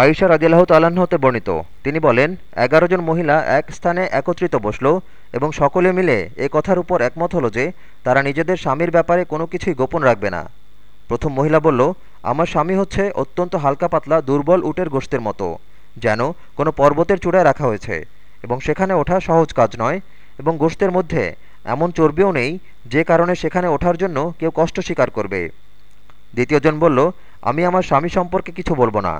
আয়েশা রাদিল্লাহ তাল্লাহ্ন হতে বর্ণিত। তিনি বলেন, এগারো জন মহিলা এক স্থানে একত্রিত বসল এবং সকলে মিলে এ কথার উপর একমত হলো যে, তারা নিজেদের স্বামীর ব্যাপারে কোনো কিছুই গোপন রাখবে না। প্রথম মহিলা বলল, আমার স্বামী হচ্ছে অত্যন্ত হালকা পাতলা, দুর্বল উটের গোষ্ঠের মতো, যেন কোনো পর্বতের চূড়ায় রাখা হয়েছে, এবং সেখানে ওঠা সহজ কাজ নয়, এবং গোষ্ঠের মধ্যে এমন চর্বিও নেই, যে কারণে সেখানে ওঠার জন্য কেউ কষ্ট স্বীকার করবে। দ্বিতীয়জন বলল, আমি আমার স্বামী সম্পর্কে কিছু বলব না।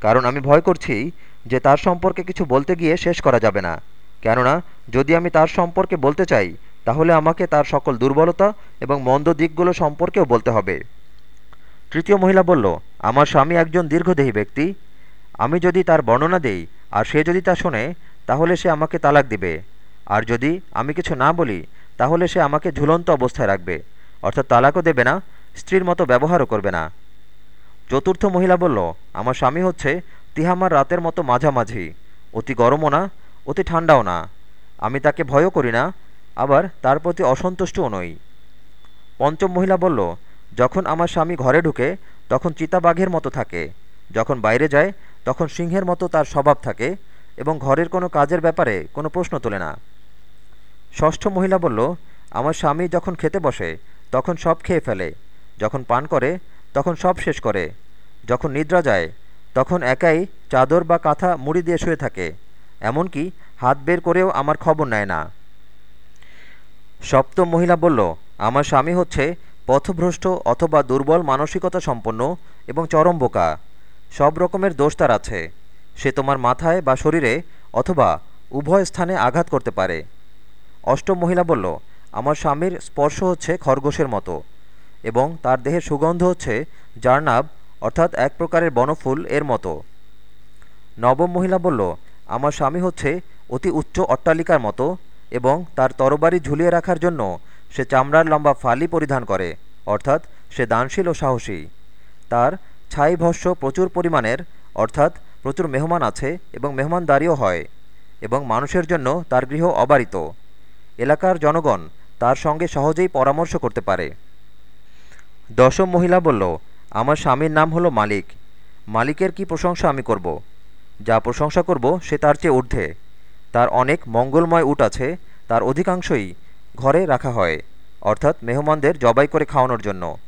কারণ আমি ভয় করছি যে তার সম্পর্কে কিছু বলতে গিয়ে শেষ করা যাবে না। কেননা, যদি আমি তার সম্পর্কে বলতে চাই, তাহলে আমাকে তার সকল দুর্বলতা এবং মন্দ দিকগুলো সম্পর্কেও বলতে হবে। তৃতীয় মহিলা বলল, আমার স্বামী একজন দীর্ঘদেহী ব্যক্তি। আমি যদি তার বর্ণনা দেই, আর সে যদি তা শোনে, তাহলে সে আমাকে তালাক দিবে। আর যদি আমি কিছু না বলি, তাহলে সে আমাকে ঝুলন্ত অবস্থায় রাখবে। অর্থাৎ তালাকও দেবে না, স্ত্রীর মতো ব্যবহারও করবে না। চতুর্থ মহিলা বলল আমার স্বামী হচ্ছে তিহামার রাতের মতো মাঝামাঝি। অতি গরমও না, অতি ঠান্ডাও না। আমি তাকে ভয়ও করি না, আবার তার প্রতি অসন্তুষ্টও নই। পঞ্চম মহিলা বলল, যখন আমার স্বামী ঘরে ঢুকে, তখন চিতাবাঘের মতো থাকে। যখন বাইরে যায়, তখন সিংহের মতো তার স্বভাব থাকে এবং ঘরের কোনো কাজের ব্যাপারে কোনো প্রশ্ন তোলে না। ষষ্ঠ মহিলা বলল, আমার স্বামী যখন খেতে বসে, তখন সব খেয়ে ফেলে। যখন পান করে, তখন সব শেষ করে। যখন নিদ্রা যায়, তখন একাই চাদর বা কাঁথা মুড়ি দিয়ে শুয়ে থাকে, এমনকি হাত বের করেও আমার খবর নেয় না। সপ্তম মহিলা বলল, আমার স্বামী হচ্ছে পথভ্রষ্ট অথবা দুর্বল মানসিকতা সম্পন্ন এবং চরম বোকা। সব রকমের দোষ তার আছে। সে তোমার মাথায় বা শরীরে অথবা উভয় স্থানে আঘাত করতে পারে। অষ্টম মহিলা বলল, আমার স্বামীর স্পর্শ হচ্ছে খরগোশের মতো এবং তার দেহের সুগন্ধ হচ্ছে জার্নাব অর্থাৎ এক প্রকারের বনফুল এর মতো। নবম মহিলা বলল, আমার স্বামী হচ্ছে অতি উচ্চ অট্টালিকার মতো এবং তার তরবারি ঝুলিয়ে রাখার জন্য সে চামড়ার লম্বা ফালি পরিধান করে, অর্থাৎ সে দানশীল ও সাহসী। তার ছাই ভস্য প্রচুর পরিমাণের, অর্থাৎ প্রচুর মেহমান আছে এবং মেহমানদারিও হয় এবং মানুষের জন্য তার গৃহ অবারিত। এলাকার জনগণ তার সঙ্গে সহজেই পরামর্শ করতে পারে। দশম মহিলা বলল আমার স্বামীর নাম হলো মালিক। মালিকের কি প্রশংসা আমি করব। যা প্রশংসা করব সে তার চেয়ে ঊর্ধ্বে। তার অনেক মঙ্গলময় উট আছে, তার অধিকাংশই ঘরে রাখা হয়, অর্থাৎ মেহমানদের জবাই করে খাওয়ানোর জন্য,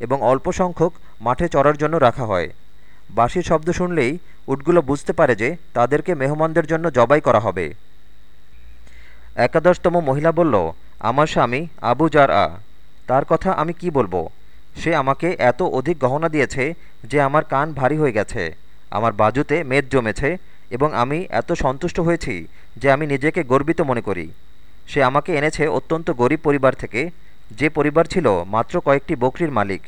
এবং অল্প সংখ্যক মাঠে চড়ার জন্য রাখা হয়। বাঁশির শব্দ শুনলেই উটগুলো বুঝতে পারে যে তাদেরকে মেহমানদের জন্য জবাই করা হবে। একাদশতম মহিলা বলল, আমার স্বামী আবু জার আ তার কথা আমি কি বলব? সে আমাকে এত অধিক গহনা দিয়েছে যে আমার কান ভারী হয়ে গেছে, আমার বাজুতে মেদ জমেছে এবং আমি এত সন্তুষ্ট হয়েছি যে আমি নিজেকে গর্বিত মনে করি। সে আমাকে এনেছে অত্যন্ত গরিব পরিবার থেকে, যে পরিবার ছিল মাত্র কয়েকটি বকরির মালিক।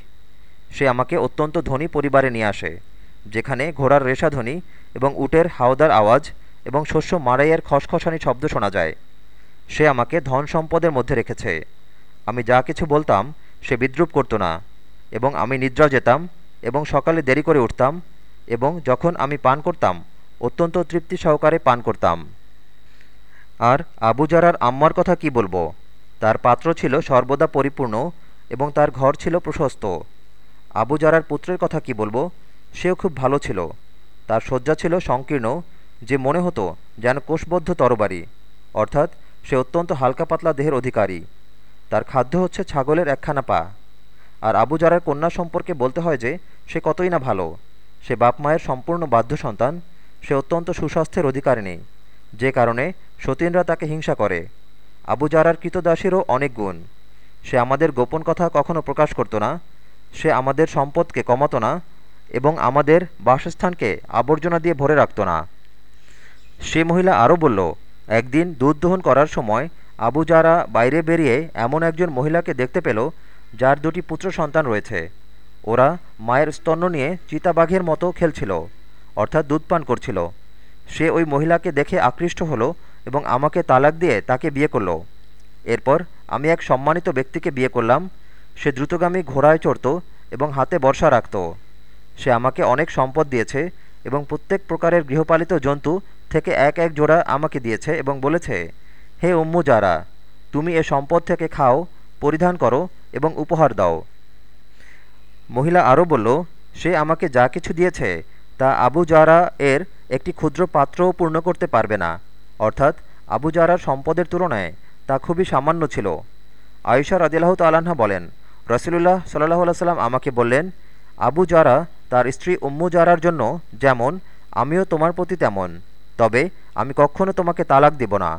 সে আমাকে অত্যন্ত ধনী পরিবারে নিয়ে আসে, যেখানে ঘোড়ার রেশাধ্বনি এবং উটের হাওদার আওয়াজ এবং শস্য মারাইয়ের খসখসানি শব্দ শোনা যায়। সে আমাকে ধন সম্পদের মধ্যে রেখেছে। আমি যা কিছু বলতাম সে বিদ্রুপ করতো না। এবং আমি নিদ্রা যেতাম এবং সকালে দেরি করে উঠতাম এবং যখন আমি পান করতাম, অত্যন্ত তৃপ্তি সহকারে পান করতাম। আর আবু জারার আম্মার কথা কি বলব? তার পাত্র ছিল সর্বদা পরিপূর্ণ এবং তার ঘর ছিল প্রশস্ত। আবু জারার পুত্রের কথা কি বলব? সেও খুব ভালো ছিল। তার শয্যা ছিল সংকীর্ণ, যে মনে হতো যেন কোষবদ্ধ তরবারি, অর্থাৎ সে অত্যন্ত হালকা পাতলা দেহের অধিকারী। তার খাদ্য হচ্ছে ছাগলের একখানা পা। আর আবু জারার কন্যা সম্পর্কে বলতে হয় যে, সে কতই না ভালো। সে বাপ মায়ের সম্পূর্ণ বাধ্য সন্তান সে অত্যন্ত সুস্বাস্থ্যের অধিকার নেই যে কারণে সতীনরা তাকে হিংসা করে। আবু জারার কৃতদাসীরও অনেক গুণ। সে আমাদের গোপন কথা কখনো প্রকাশ করতো না। সে আমাদের সম্পদকে কমাতো না এবং আমাদের বাসস্থানকে আবর্জনা দিয়ে ভরে রাখত না। সে মহিলা আরও বলল, একদিন দুধ দহন করার সময় আবু জারা বাইরে বেরিয়ে এমন একজন মহিলাকে দেখতে পেল যার দুটি পুত্র সন্তান রয়েছে। ওরা মায়ের স্তন্য নিয়ে চিতাবাঘের মতো খেলছিল, অর্থাৎ দুধ পান করছিল। সে ওই মহিলাকে দেখে আকৃষ্ট হলো এবং আমাকে তালাক দিয়ে তাকে বিয়ে করল। এরপর আমি এক সম্মানিত ব্যক্তিকে বিয়ে করলাম। সে দ্রুতগামী ঘোড়ায় চড়ত এবং হাতে বর্ষা রাখত। সে আমাকে অনেক সম্পদ দিয়েছে এবং প্রত্যেক প্রকারের গৃহপালিত জন্তু থেকে এক এক জোড়া আমাকে দিয়েছে এবং বলেছে, হে উম্মু যারা, তুমি এ সম্পদ থেকে খাও, পরিধান করো এবং উপহার দাও। মহিলা আরও বলল, সে আমাকে যা কিছু দিয়েছে, তা আবু জারা এর একটি ক্ষুদ্র পাত্রও পূর্ণ করতে পারবে না। অর্থাৎ, আবু জারার সম্পদের তুলনায় তা খুবই সামান্য ছিল। আয়ুষা রদিল্লাহ তাল্লাহা বলেন, রসুলুল্লাহ সাল্লাহ সাল্লাম আমাকে বললেন, আবু জারা তার স্ত্রী উম্মু জারার জন্য যেমন, আমিও তোমার প্রতি তেমন, তবে আমি কখনো তোমাকে তালাক দিব না।